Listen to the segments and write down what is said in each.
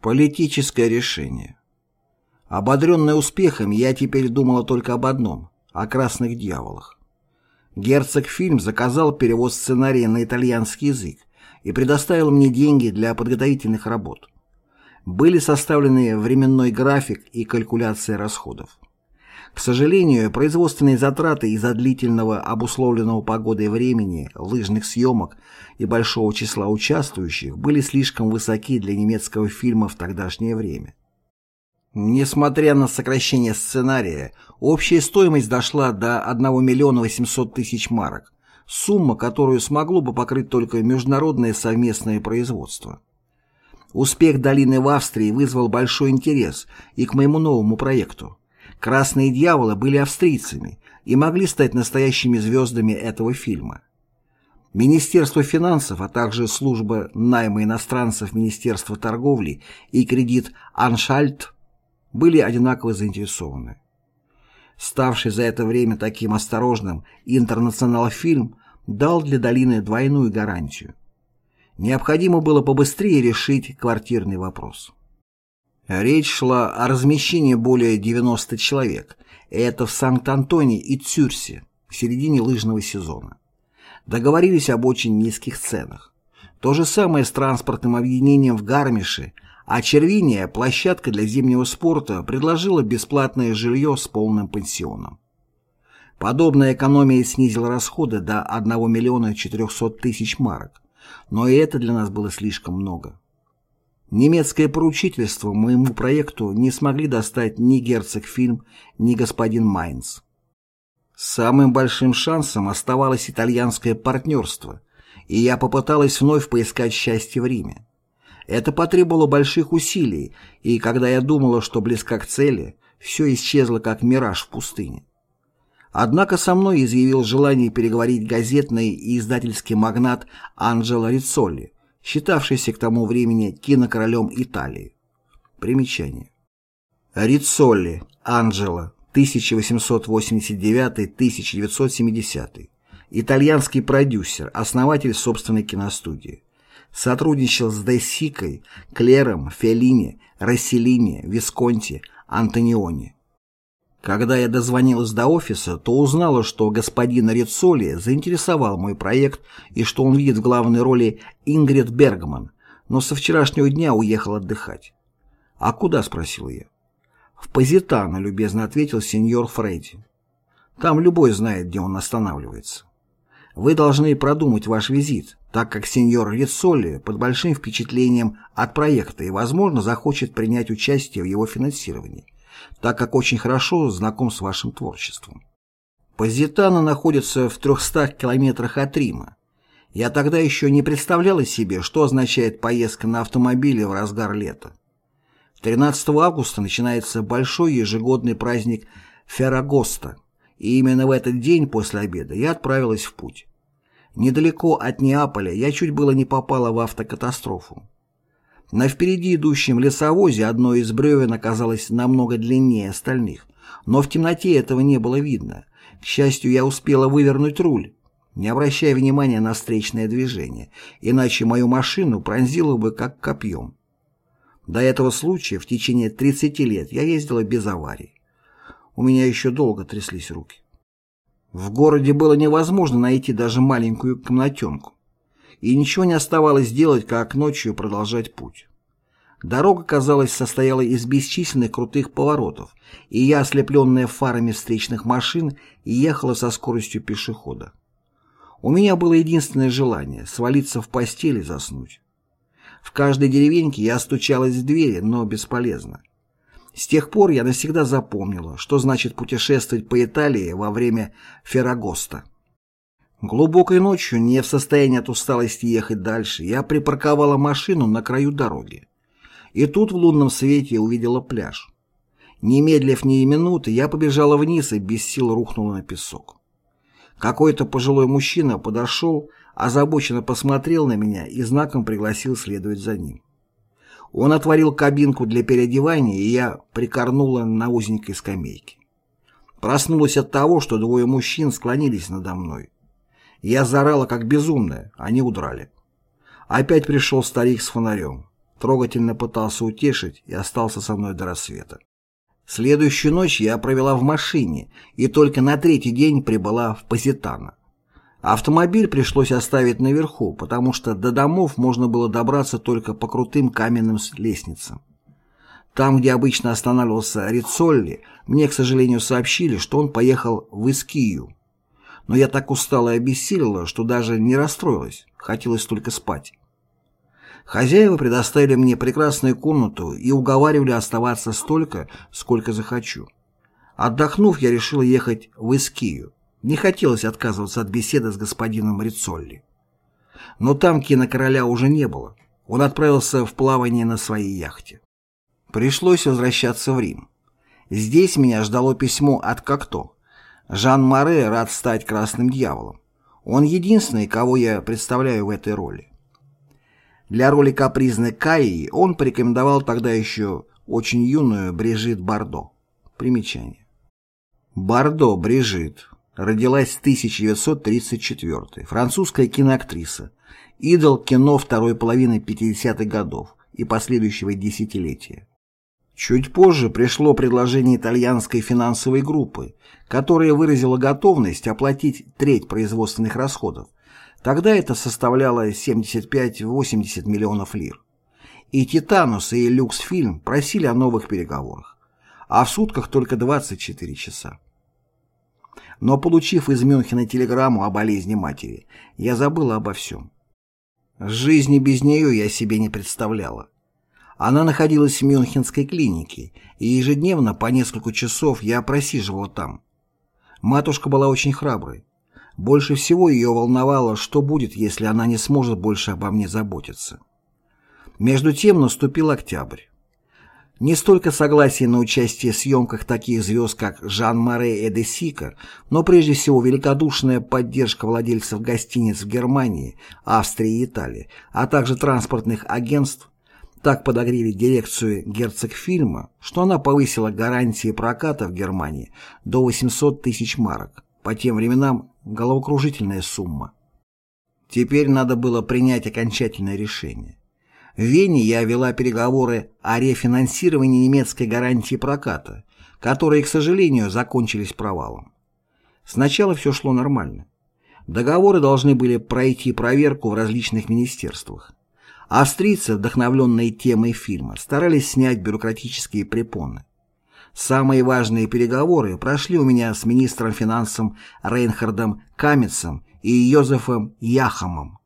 Политическое решение. Ободренный успехом, я теперь думала только об одном – о «Красных дьяволах». Герцог фильм заказал перевод сценария на итальянский язык и предоставил мне деньги для подготовительных работ. Были составлены временной график и калькуляция расходов. К сожалению, производственные затраты из-за длительного обусловленного погодой времени, лыжных съемок и большого числа участвующих были слишком высоки для немецкого фильма в тогдашнее время. Несмотря на сокращение сценария, общая стоимость дошла до 1 миллиона 800 тысяч марок, сумма, которую смогло бы покрыть только международное совместное производство. Успех «Долины» в Австрии вызвал большой интерес и к моему новому проекту. «Красные дьяволы» были австрийцами и могли стать настоящими звездами этого фильма. Министерство финансов, а также служба найма иностранцев Министерства торговли и кредит «Аншальт» были одинаково заинтересованы. Ставший за это время таким осторожным, интернационал-фильм дал для долины двойную гарантию. Необходимо было побыстрее решить квартирный вопрос. Речь шла о размещении более 90 человек, это в Санкт-Антоне и Цюрсе, в середине лыжного сезона. Договорились об очень низких ценах. То же самое с транспортным объединением в Гармише, а Червиния, площадка для зимнего спорта, предложила бесплатное жилье с полным пансионом. Подобная экономия снизила расходы до 1 миллиона 400 тысяч марок, но и это для нас было слишком много. Немецкое поручительство моему проекту не смогли достать ни герцог фильм, ни господин Майнц. Самым большим шансом оставалось итальянское партнерство, и я попыталась вновь поискать счастье в Риме. Это потребовало больших усилий, и когда я думала, что близка к цели, все исчезло как мираж в пустыне. Однако со мной изъявил желание переговорить газетный и издательский магнат Анджело Рицолли, считавшийся к тому времени кинокоролем Италии. Примечание. Рицолли, Анджело, 1889-1970. Итальянский продюсер, основатель собственной киностудии. Сотрудничал с Де Сикой, Клером, Феллини, Расселини, Висконти, Антониони. Когда я дозвонилась до офиса, то узнала, что господин Рицоли заинтересовал мой проект и что он видит в главной роли Ингрид Бергман, но со вчерашнего дня уехал отдыхать. «А куда?» – спросил я. «В Позитано», – любезно ответил сеньор Фредди. «Там любой знает, где он останавливается. Вы должны продумать ваш визит, так как сеньор Рицоли под большим впечатлением от проекта и, возможно, захочет принять участие в его финансировании» так как очень хорошо знаком с вашим творчеством. Позитано находится в 300 километрах от Рима. Я тогда еще не представляла себе, что означает поездка на автомобиле в разгар лета. 13 августа начинается большой ежегодный праздник Феррагоста, и именно в этот день после обеда я отправилась в путь. Недалеко от Неаполя я чуть было не попала в автокатастрофу. На впереди идущем лесовозе одно из бревен оказалось намного длиннее остальных, но в темноте этого не было видно. К счастью, я успела вывернуть руль, не обращая внимания на встречное движение, иначе мою машину пронзило бы как копьем. До этого случая в течение 30 лет я ездила без аварий. У меня еще долго тряслись руки. В городе было невозможно найти даже маленькую комнатенку и ничего не оставалось делать, как ночью продолжать путь. Дорога, казалось, состояла из бесчисленных крутых поворотов, и я, ослепленная фарами встречных машин, ехала со скоростью пешехода. У меня было единственное желание — свалиться в постель и заснуть. В каждой деревеньке я стучалась в двери, но бесполезно. С тех пор я навсегда запомнила, что значит путешествовать по Италии во время Феррагоста. Глубокой ночью, не в состоянии от усталости ехать дальше, я припарковала машину на краю дороги. И тут в лунном свете увидела пляж. Немедлив ни минуты, я побежала вниз и без сил рухнула на песок. Какой-то пожилой мужчина подошел, озабоченно посмотрел на меня и знаком пригласил следовать за ним. Он отворил кабинку для переодевания, и я прикорнула на узенькой скамейке. Проснулась от того, что двое мужчин склонились надо мной. Я заорала как безумная, они удрали. Опять пришел старик с фонарем. трогательно пытался утешить и остался со мной до рассвета. Следующую ночь я провела в машине и только на третий день прибыла в Позитано. Автомобиль пришлось оставить наверху, потому что до домов можно было добраться только по крутым каменным лестницам. Там, где обычно останавливался Рицолли, мне, к сожалению, сообщили, что он поехал в Искию. Но я так устала и обессилила, что даже не расстроилась, хотелось только спать. Хозяева предоставили мне прекрасную комнату и уговаривали оставаться столько, сколько захочу. Отдохнув, я решила ехать в Искию. Не хотелось отказываться от беседы с господином Рицолли. Но там кинокороля уже не было. Он отправился в плавание на своей яхте. Пришлось возвращаться в Рим. Здесь меня ждало письмо от Кокто. Жан Море рад стать красным дьяволом. Он единственный, кого я представляю в этой роли. Для роли капризной Каи он порекомендовал тогда еще очень юную Брижит Бардо. Примечание. Бардо Брижит родилась в 1934 французская киноактриса, идол кино второй половины 50-х годов и последующего десятилетия. Чуть позже пришло предложение итальянской финансовой группы, которая выразила готовность оплатить треть производственных расходов. Тогда это составляло 75-80 миллионов лир. И «Титанус» и «Люксфильм» просили о новых переговорах, а в сутках только 24 часа. Но, получив из Мюнхена телеграмму о болезни матери, я забыла обо всем. Жизни без нее я себе не представляла. Она находилась в Мюнхенской клинике, и ежедневно по несколько часов я просиживала там. Матушка была очень храброй. Больше всего ее волновало, что будет, если она не сможет больше обо мне заботиться. Между тем наступил октябрь. Не столько согласие на участие в съемках таких звезд, как Жан-Маре и Десика, но прежде всего великодушная поддержка владельцев гостиниц в Германии, Австрии и Италии, а также транспортных агентств, так подогрели дирекцию герцогфильма, что она повысила гарантии проката в Германии до 800 тысяч марок, по тем временам головокружительная сумма. Теперь надо было принять окончательное решение. В Вене я вела переговоры о рефинансировании немецкой гарантии проката, которые, к сожалению, закончились провалом. Сначала все шло нормально. Договоры должны были пройти проверку в различных министерствах. Австрийцы, вдохновленные темой фильма, старались снять бюрократические препоны. Самые важные переговоры прошли у меня с министром финансов Рейнхардом Камицем и Йозефом Яхомом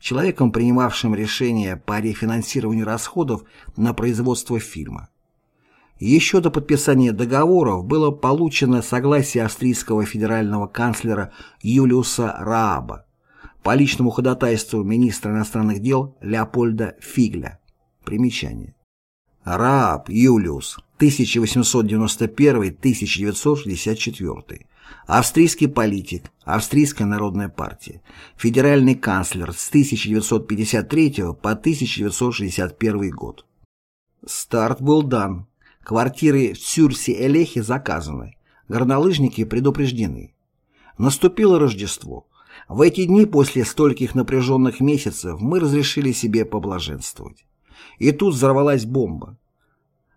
человеком, принимавшим решения по рефинансированию расходов на производство фильма. Еще до подписания договоров было получено согласие австрийского федерального канцлера Юлиуса Рааба по личному ходатайству министра иностранных дел Леопольда Фигля. Примечание. Рааб Юлиус, 1891-1964, австрийский политик, Австрийская народная партия, федеральный канцлер с 1953 по 1961 год. Старт был дан, квартиры в Цюрсе-Элехе заказаны, горнолыжники предупреждены. Наступило Рождество. В эти дни после стольких напряженных месяцев мы разрешили себе поблаженствовать. И тут взорвалась бомба.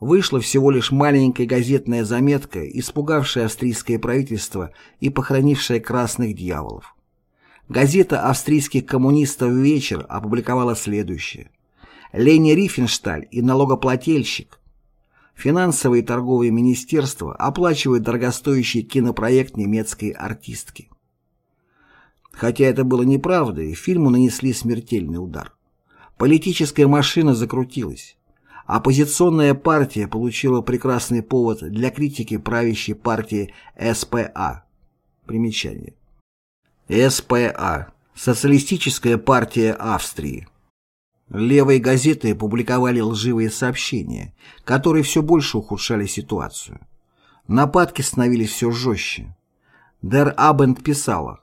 Вышла всего лишь маленькая газетная заметка, испугавшая австрийское правительство и похоронившая красных дьяволов. Газета австрийских коммунистов «Вечер» опубликовала следующее. Лени Рифеншталь и налогоплательщик. Финансовые и торговые министерства оплачивают дорогостоящий кинопроект немецкой артистки. Хотя это было неправдой, фильму нанесли смертельный удар. Политическая машина закрутилась. Оппозиционная партия получила прекрасный повод для критики правящей партии СПА. Примечание. СПА. Социалистическая партия Австрии. Левые газеты публиковали лживые сообщения, которые все больше ухудшали ситуацию. Нападки становились все жестче. Дер Абенд писала,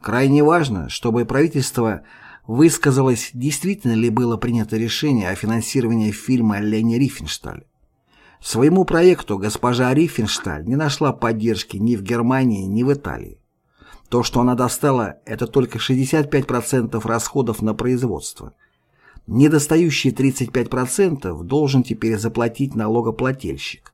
«Крайне важно, чтобы правительство высказалось, действительно ли было принято решение о финансировании фильма Лени Рифеншталь. Своему проекту госпожа Рифеншталь не нашла поддержки ни в Германии, ни в Италии. То, что она достала, это только 65% расходов на производство. Недостающие 35% должен теперь заплатить налогоплательщик.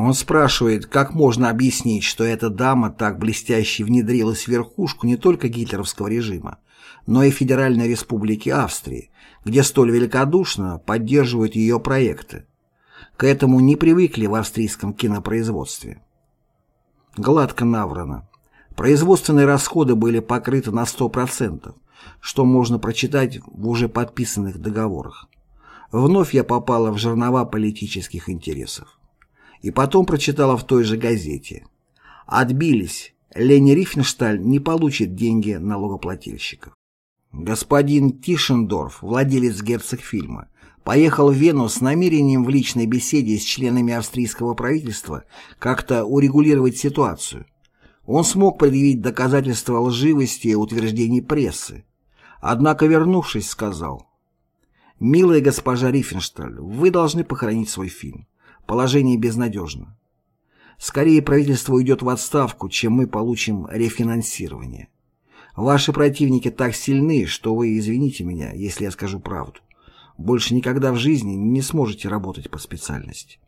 Он спрашивает, как можно объяснить, что эта дама так блестяще внедрилась в верхушку не только гитлеровского режима, но и Федеральной Республики Австрии, где столь великодушно поддерживают ее проекты. К этому не привыкли в австрийском кинопроизводстве. Гладко наврано. Производственные расходы были покрыты на 100%, что можно прочитать в уже подписанных договорах. Вновь я попала в жернова политических интересов. И потом прочитала в той же газете. Отбились. Лени Рифеншталь не получит деньги налогоплательщиков. Господин Тишендорф, владелец герцогфильма, поехал в Вену с намерением в личной беседе с членами австрийского правительства как-то урегулировать ситуацию. Он смог предъявить доказательства лживости утверждений прессы. Однако, вернувшись, сказал, «Милая госпожа Рифеншталь, вы должны похоронить свой фильм. Положение безнадежно. Скорее правительство уйдет в отставку, чем мы получим рефинансирование. Ваши противники так сильны, что вы извините меня, если я скажу правду. Больше никогда в жизни не сможете работать по специальности.